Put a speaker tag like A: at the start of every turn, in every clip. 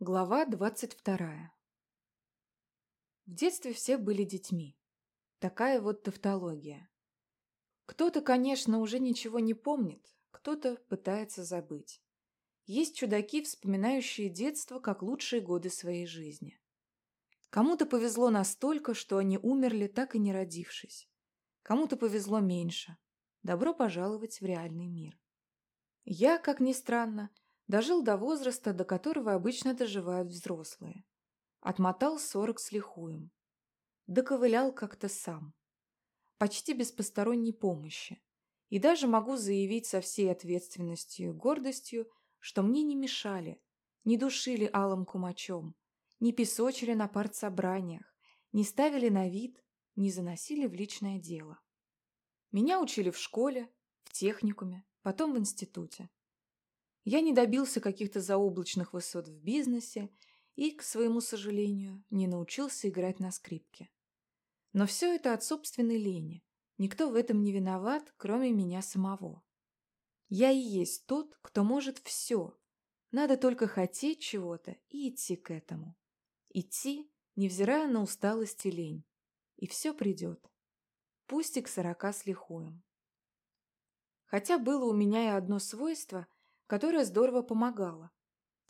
A: Глава двадцать вторая В детстве все были детьми. Такая вот тавтология. Кто-то, конечно, уже ничего не помнит, кто-то пытается забыть. Есть чудаки, вспоминающие детство как лучшие годы своей жизни. Кому-то повезло настолько, что они умерли, так и не родившись. Кому-то повезло меньше. Добро пожаловать в реальный мир. Я, как ни странно, Дожил до возраста, до которого обычно доживают взрослые. Отмотал сорок с лихуем. Доковылял как-то сам. Почти без посторонней помощи. И даже могу заявить со всей ответственностью и гордостью, что мне не мешали, не душили алым кумачом, не песочили на партсобраниях, не ставили на вид, не заносили в личное дело. Меня учили в школе, в техникуме, потом в институте. Я не добился каких-то заоблачных высот в бизнесе и, к своему сожалению, не научился играть на скрипке. Но все это от собственной лени. Никто в этом не виноват, кроме меня самого. Я и есть тот, кто может все. Надо только хотеть чего-то и идти к этому. Идти, невзирая на усталость и лень. И все придет. Пусть и к сорока с лихуем. Хотя было у меня и одно свойство – которая здорово помогала.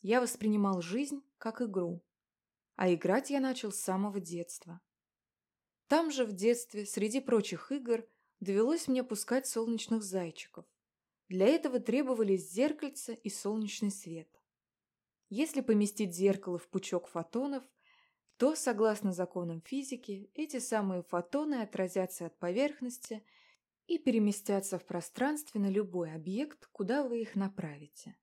A: Я воспринимал жизнь как игру. А играть я начал с самого детства. Там же в детстве, среди прочих игр, довелось мне пускать солнечных зайчиков. Для этого требовались зеркальце и солнечный свет. Если поместить зеркало в пучок фотонов, то, согласно законам физики, эти самые фотоны отразятся от поверхности и переместятся в пространстве на любой объект, куда вы их направите.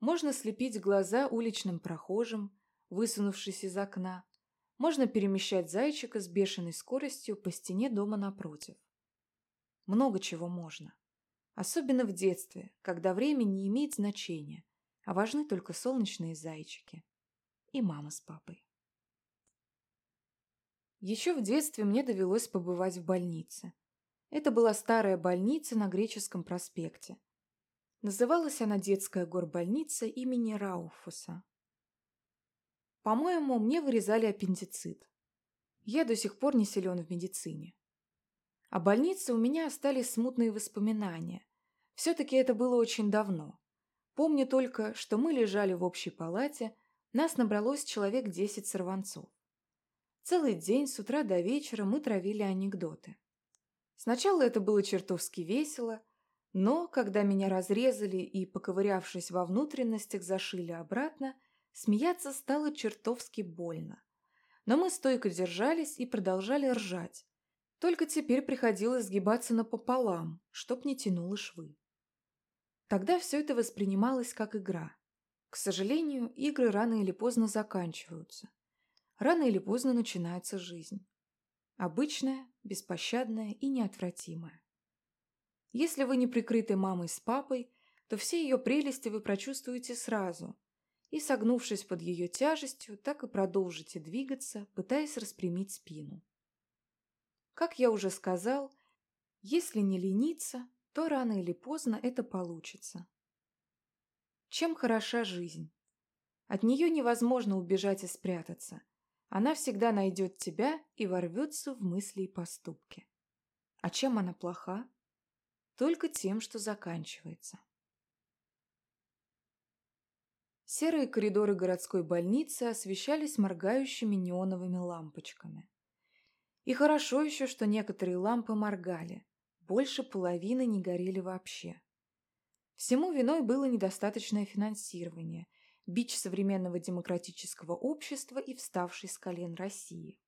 A: Можно слепить глаза уличным прохожим, высунувшись из окна. Можно перемещать зайчика с бешеной скоростью по стене дома напротив. Много чего можно. Особенно в детстве, когда время не имеет значения, а важны только солнечные зайчики. И мама с папой. Еще в детстве мне довелось побывать в больнице – это была старая больница на Греческом проспекте. Называлась она детская горбольница имени Рауфуса. По-моему, мне вырезали аппендицит. Я до сих пор не силен в медицине. О больнице у меня остались смутные воспоминания. Все-таки это было очень давно. Помню только, что мы лежали в общей палате, нас набралось человек десять сорванцов. Целый день с утра до вечера мы травили анекдоты. Сначала это было чертовски весело, но, когда меня разрезали и, поковырявшись во внутренностях, зашили обратно, смеяться стало чертовски больно. Но мы стойко держались и продолжали ржать. Только теперь приходилось сгибаться напополам, чтоб не тянуло швы. Тогда все это воспринималось как игра. К сожалению, игры рано или поздно заканчиваются. Рано или поздно начинается жизнь. Обычная, беспощадная и неотвратимая. Если вы не прикрыты мамой с папой, то все ее прелести вы прочувствуете сразу и, согнувшись под ее тяжестью, так и продолжите двигаться, пытаясь распрямить спину. Как я уже сказал, если не лениться, то рано или поздно это получится. Чем хороша жизнь? От нее невозможно убежать и спрятаться – она всегда найдет тебя и ворвется в мысли и поступки. А чем она плоха? Только тем, что заканчивается. Серые коридоры городской больницы освещались моргающими неоновыми лампочками. И хорошо еще, что некоторые лампы моргали, больше половины не горели вообще. Всему виной было недостаточное финансирование – бич современного демократического общества и вставший с колен России.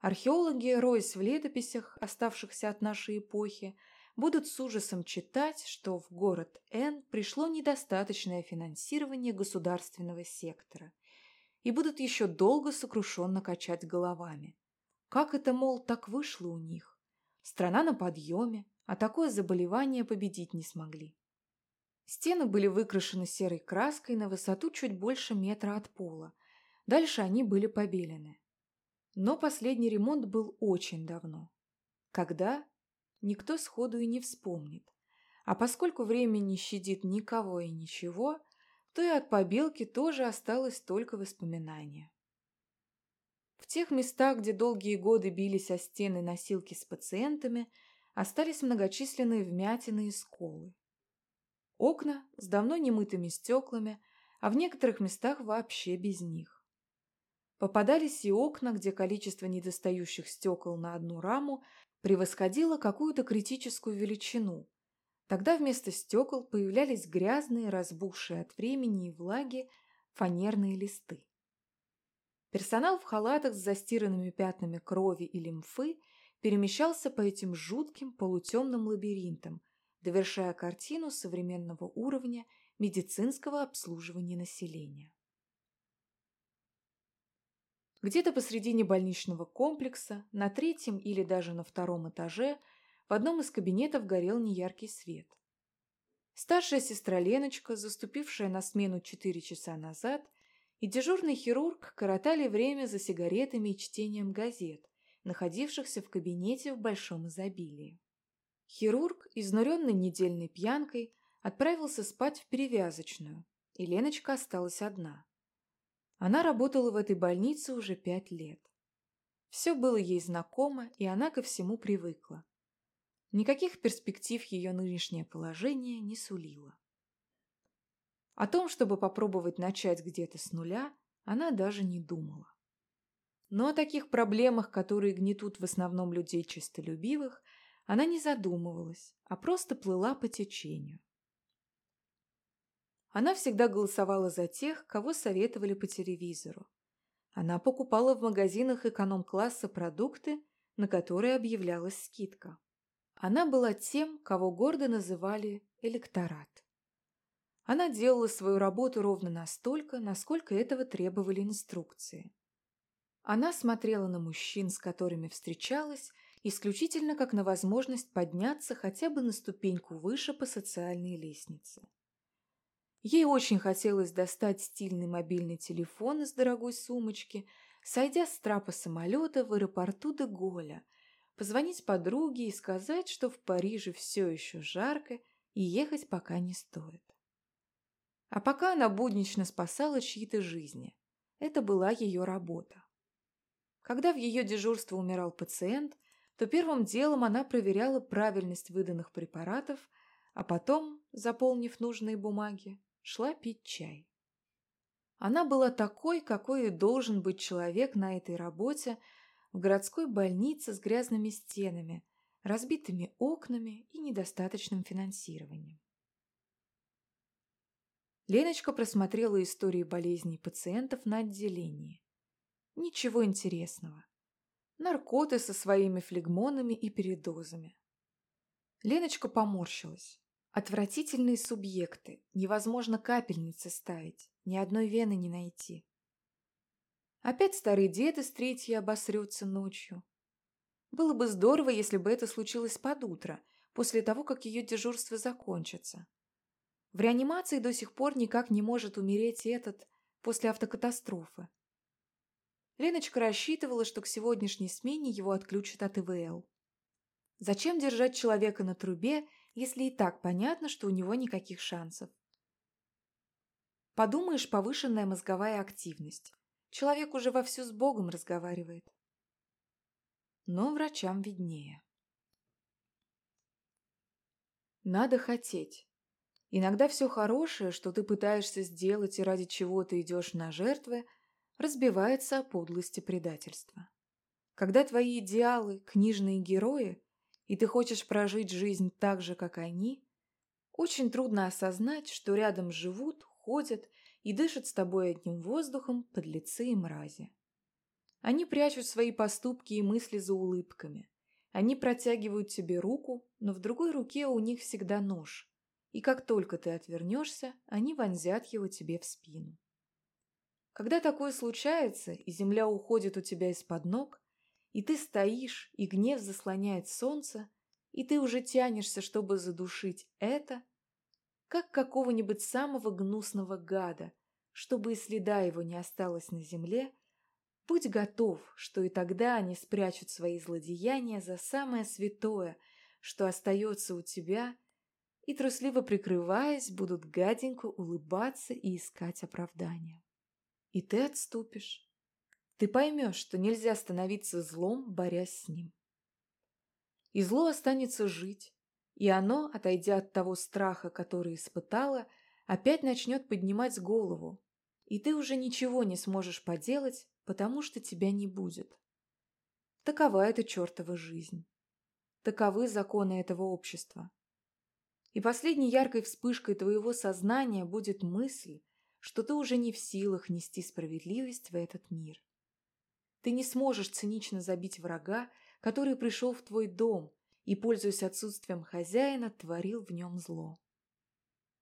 A: Археологи, роясь в летописях, оставшихся от нашей эпохи, будут с ужасом читать, что в город Н пришло недостаточное финансирование государственного сектора и будут еще долго сокрушенно качать головами. Как это, мол, так вышло у них? Страна на подъеме, а такое заболевание победить не смогли. Стены были выкрашены серой краской на высоту чуть больше метра от пола. Дальше они были побелены. Но последний ремонт был очень давно. Когда? Никто сходу и не вспомнит. А поскольку время не щадит никого и ничего, то и от побелки тоже осталось только воспоминание. В тех местах, где долгие годы бились о стены носилки с пациентами, остались многочисленные вмятины и сколы. Окна с давно немытыми стеклами, а в некоторых местах вообще без них. Попадались и окна, где количество недостающих стекол на одну раму превосходило какую-то критическую величину. Тогда вместо стекол появлялись грязные, разбухшие от времени и влаги фанерные листы. Персонал в халатах с застиранными пятнами крови и лимфы перемещался по этим жутким полутемным лабиринтам, довершая картину современного уровня медицинского обслуживания населения. Где-то посредине больничного комплекса, на третьем или даже на втором этаже, в одном из кабинетов горел неяркий свет. Старшая сестра Леночка, заступившая на смену четыре часа назад, и дежурный хирург коротали время за сигаретами и чтением газет, находившихся в кабинете в большом изобилии. Хирург, изнуренный недельной пьянкой, отправился спать в перевязочную, и Леночка осталась одна. Она работала в этой больнице уже пять лет. Все было ей знакомо, и она ко всему привыкла. Никаких перспектив ее нынешнее положение не сулило. О том, чтобы попробовать начать где-то с нуля, она даже не думала. Но о таких проблемах, которые гнетут в основном людей честолюбивых, она не задумывалась, а просто плыла по течению. Она всегда голосовала за тех, кого советовали по телевизору. Она покупала в магазинах эконом-класса продукты, на которые объявлялась скидка. Она была тем, кого гордо называли электорат. Она делала свою работу ровно настолько, насколько этого требовали инструкции. Она смотрела на мужчин, с которыми встречалась, исключительно как на возможность подняться хотя бы на ступеньку выше по социальной лестнице. Ей очень хотелось достать стильный мобильный телефон из дорогой сумочки, сойдя с трапа самолета в аэропорту де Голля, позвонить подруге и сказать, что в Париже все еще жарко и ехать пока не стоит. А пока она буднично спасала чьи-то жизни. Это была ее работа. Когда в ее дежурство умирал пациент, то первым делом она проверяла правильность выданных препаратов, а потом, заполнив нужные бумаги, шла пить чай. Она была такой, какой и должен быть человек на этой работе в городской больнице с грязными стенами, разбитыми окнами и недостаточным финансированием. Леночка просмотрела истории болезней пациентов на отделении. Ничего интересного. Наркоты со своими флегмонами и передозами. Леночка поморщилась. Отвратительные субъекты. Невозможно капельницы ставить. Ни одной вены не найти. Опять старый дед из третьей обосрется ночью. Было бы здорово, если бы это случилось под утро, после того, как ее дежурство закончится. В реанимации до сих пор никак не может умереть этот после автокатастрофы. Леночка рассчитывала, что к сегодняшней смене его отключат от ИВЛ. Зачем держать человека на трубе, если и так понятно, что у него никаких шансов. Подумаешь, повышенная мозговая активность. Человек уже вовсю с Богом разговаривает. Но врачам виднее. Надо хотеть. Иногда все хорошее, что ты пытаешься сделать и ради чего ты идешь на жертвы, разбивается о подлости предательства. Когда твои идеалы – книжные герои, и ты хочешь прожить жизнь так же, как они, очень трудно осознать, что рядом живут, ходят и дышат с тобой одним воздухом подлецы и мрази. Они прячут свои поступки и мысли за улыбками. Они протягивают тебе руку, но в другой руке у них всегда нож. И как только ты отвернешься, они вонзят его тебе в спину. Когда такое случается, и земля уходит у тебя из-под ног, и ты стоишь, и гнев заслоняет солнце, и ты уже тянешься, чтобы задушить это, как какого-нибудь самого гнусного гада, чтобы и следа его не осталось на земле, будь готов, что и тогда они спрячут свои злодеяния за самое святое, что остается у тебя, и, трусливо прикрываясь, будут гаденько улыбаться и искать оправдания. И ты отступишь. Ты поймешь, что нельзя становиться злом, борясь с ним. И зло останется жить, и оно, отойдя от того страха, который испытало, опять начнет поднимать голову, и ты уже ничего не сможешь поделать, потому что тебя не будет. Такова эта чертова жизнь. Таковы законы этого общества. И последней яркой вспышкой твоего сознания будет мысль, что ты уже не в силах нести справедливость в этот мир. Ты не сможешь цинично забить врага, который пришел в твой дом и, пользуясь отсутствием хозяина, творил в нем зло.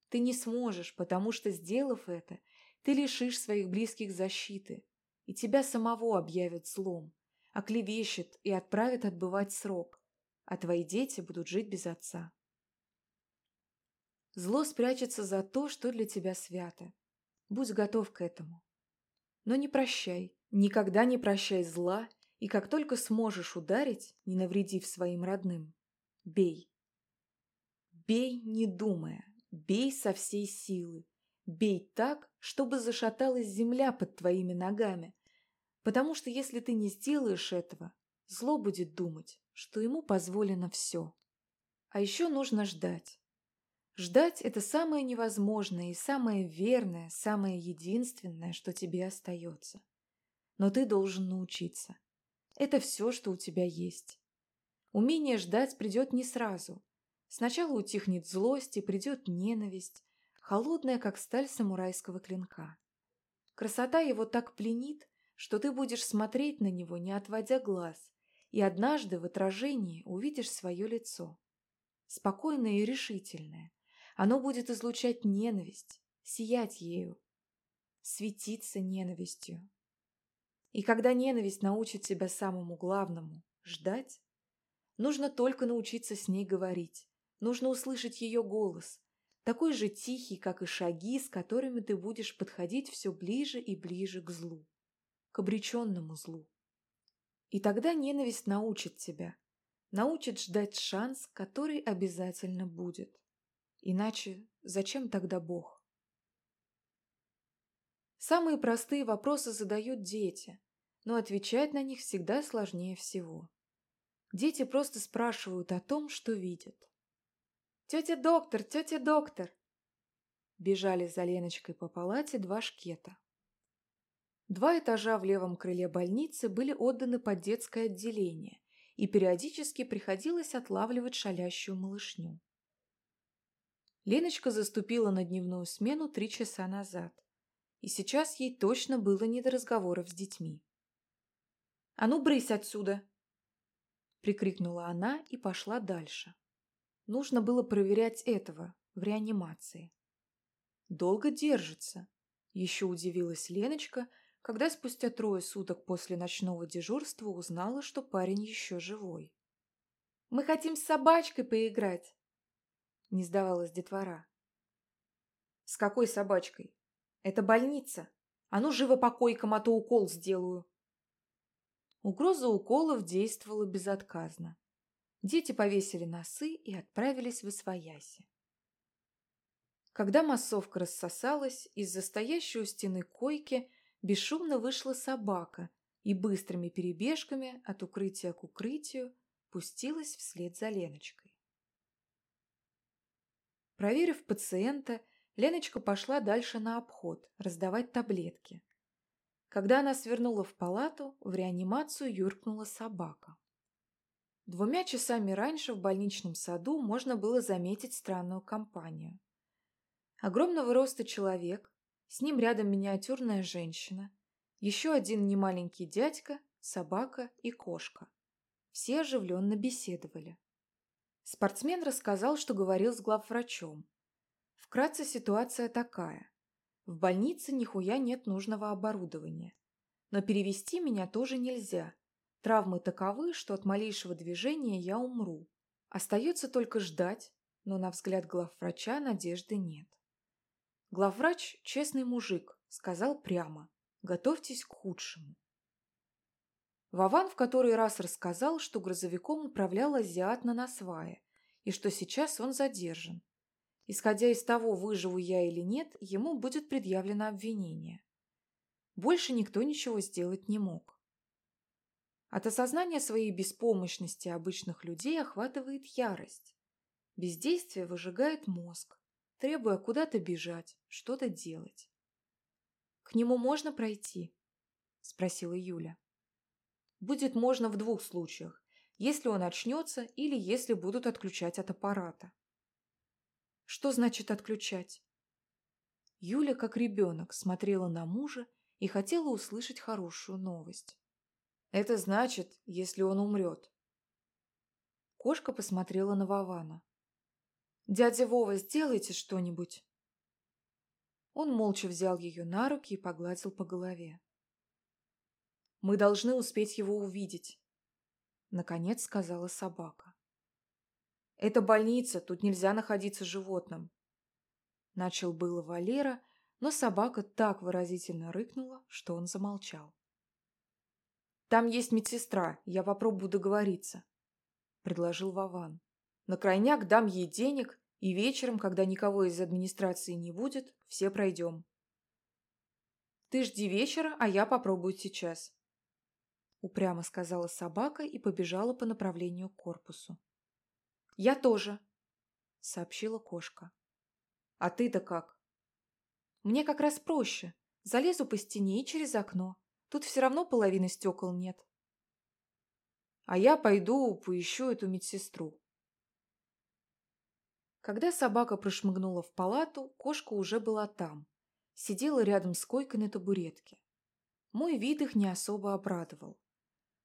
A: Ты не сможешь, потому что, сделав это, ты лишишь своих близких защиты, и тебя самого объявят злом, оклевещет и отправят отбывать срок, а твои дети будут жить без отца. Зло спрячется за то, что для тебя свято. Будь готов к этому. Но не прощай, никогда не прощай зла, и как только сможешь ударить, не навредив своим родным, бей. Бей, не думая, бей со всей силы, Бей так, чтобы зашаталась земля под твоими ногами, потому что если ты не сделаешь этого, зло будет думать, что ему позволено все. А еще нужно ждать. Ждать – это самое невозможное и самое верное, самое единственное, что тебе остается. Но ты должен научиться. Это все, что у тебя есть. Умение ждать придет не сразу. Сначала утихнет злость и придет ненависть, холодная, как сталь самурайского клинка. Красота его так пленит, что ты будешь смотреть на него, не отводя глаз, и однажды в отражении увидишь свое лицо. Спокойное и решительное. Оно будет излучать ненависть, сиять ею, светиться ненавистью. И когда ненависть научит тебя самому главному – ждать, нужно только научиться с ней говорить, нужно услышать ее голос, такой же тихий, как и шаги, с которыми ты будешь подходить все ближе и ближе к злу, к обреченному злу. И тогда ненависть научит тебя, научит ждать шанс, который обязательно будет. Иначе зачем тогда Бог? Самые простые вопросы задают дети, но отвечать на них всегда сложнее всего. Дети просто спрашивают о том, что видят. «Тетя доктор! Тетя доктор!» Бежали за Леночкой по палате два шкета. Два этажа в левом крыле больницы были отданы под детское отделение, и периодически приходилось отлавливать шалящую малышню. Леночка заступила на дневную смену три часа назад, и сейчас ей точно было не до разговоров с детьми. «А ну, брысь отсюда!» прикрикнула она и пошла дальше. Нужно было проверять этого в реанимации. Долго держится. Еще удивилась Леночка, когда спустя трое суток после ночного дежурства узнала, что парень еще живой. «Мы хотим с собачкой поиграть!» Не сдавалась детвора. «С какой собачкой? Это больница. А ну, живо по койкам, а то укол сделаю!» Угроза уколов действовала безотказно. Дети повесили носы и отправились в Освояси. Когда массовка рассосалась, из-за стоящей у стены койки бесшумно вышла собака и быстрыми перебежками от укрытия к укрытию пустилась вслед за Леночкой. Проверив пациента, Леночка пошла дальше на обход, раздавать таблетки. Когда она свернула в палату, в реанимацию юркнула собака. Двумя часами раньше в больничном саду можно было заметить странную компанию. Огромного роста человек, с ним рядом миниатюрная женщина, еще один немаленький дядька, собака и кошка. Все оживленно беседовали. Спортсмен рассказал, что говорил с главврачом. Вкратце ситуация такая. В больнице нихуя нет нужного оборудования. Но перевести меня тоже нельзя, Травмы таковы, что от малейшего движения я умру. Остается только ждать, но на взгляд главврача надежды нет. Главврач – честный мужик, сказал прямо. Готовьтесь к худшему. Вован в который раз рассказал, что грузовиком управлял азиат на насвае, и что сейчас он задержан. Исходя из того, выживу я или нет, ему будет предъявлено обвинение. Больше никто ничего сделать не мог. От осознания своей беспомощности обычных людей охватывает ярость. Бездействие выжигает мозг, требуя куда-то бежать, что-то делать. «К нему можно пройти?» – спросила Юля. «Будет можно в двух случаях, если он очнется или если будут отключать от аппарата». «Что значит отключать?» Юля, как ребенок, смотрела на мужа и хотела услышать хорошую новость. «Это значит, если он умрет». Кошка посмотрела на Вована. «Дядя Вова, сделайте что-нибудь!» Он молча взял ее на руки и погладил по голове. «Мы должны успеть его увидеть», — наконец сказала собака. «Это больница, тут нельзя находиться животным». Начал было Валера, но собака так выразительно рыкнула, что он замолчал. «Там есть медсестра, я попробую договориться», — предложил Вован. На крайняк дам ей денег, и вечером, когда никого из администрации не будет, все пройдем. Ты жди вечера, а я попробую сейчас. Упрямо сказала собака и побежала по направлению к корпусу. Я тоже, сообщила кошка. А ты-то как? Мне как раз проще. Залезу по стене и через окно. Тут все равно половины стекол нет. А я пойду поищу эту медсестру. Когда собака прошмыгнула в палату, кошка уже была там. Сидела рядом с койкой на табуретке. Мой вид их не особо обрадовал.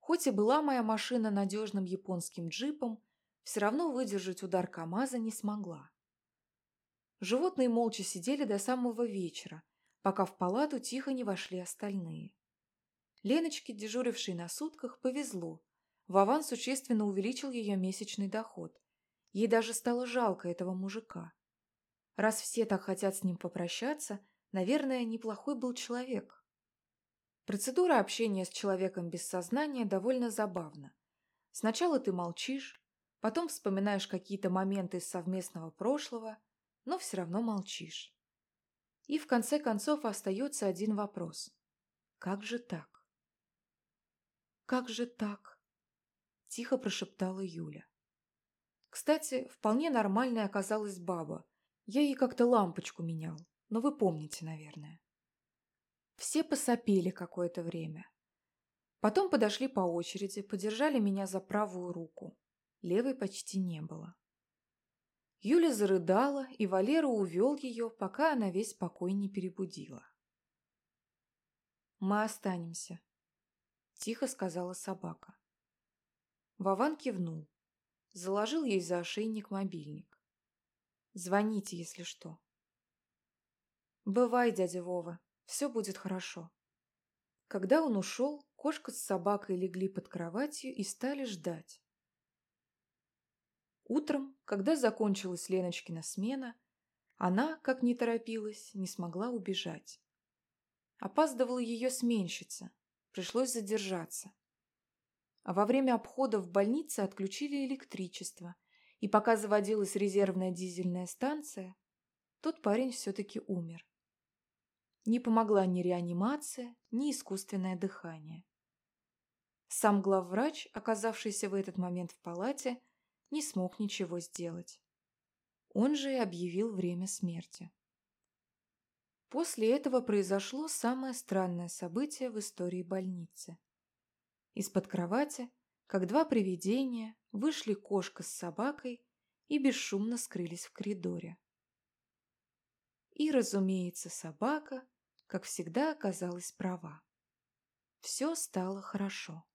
A: Хоть и была моя машина надежным японским джипом, все равно выдержать удар КамАЗа не смогла. Животные молча сидели до самого вечера, пока в палату тихо не вошли остальные. Леночке, дежурившей на сутках, повезло. Вован существенно увеличил ее месячный доход, Ей даже стало жалко этого мужика. Раз все так хотят с ним попрощаться, наверное, неплохой был человек. Процедура общения с человеком без сознания довольно забавна. Сначала ты молчишь, потом вспоминаешь какие-то моменты из совместного прошлого, но все равно молчишь. И в конце концов остается один вопрос. Как же так? «Как же так?» – тихо прошептала Юля. Кстати, вполне нормальная оказалась баба. Я ей как-то лампочку менял, но вы помните, наверное. Все посопели какое-то время. Потом подошли по очереди, подержали меня за правую руку. Левой почти не было. Юля зарыдала, и Валера увел ее, пока она весь покой не перебудила. «Мы останемся», — тихо сказала собака. Вован кивнул. Заложил ей за ошейник мобильник. Звоните, если что. Бывай, дядя Вова, все будет хорошо. Когда он ушел, кошка с собакой легли под кроватью и стали ждать. Утром, когда закончилась Леночкина смена, она, как не торопилась, не смогла убежать. Опаздывала ее сменщица, пришлось задержаться. А во время обхода в больнице отключили электричество, и пока заводилась резервная дизельная станция, тот парень все-таки умер. Не помогла ни реанимация, ни искусственное дыхание. Сам главврач, оказавшийся в этот момент в палате, не смог ничего сделать. Он же и объявил время смерти. После этого произошло самое странное событие в истории больницы. Из-под кровати, как два привидения, вышли кошка с собакой и бесшумно скрылись в коридоре. И, разумеется, собака, как всегда, оказалась права. Все стало хорошо.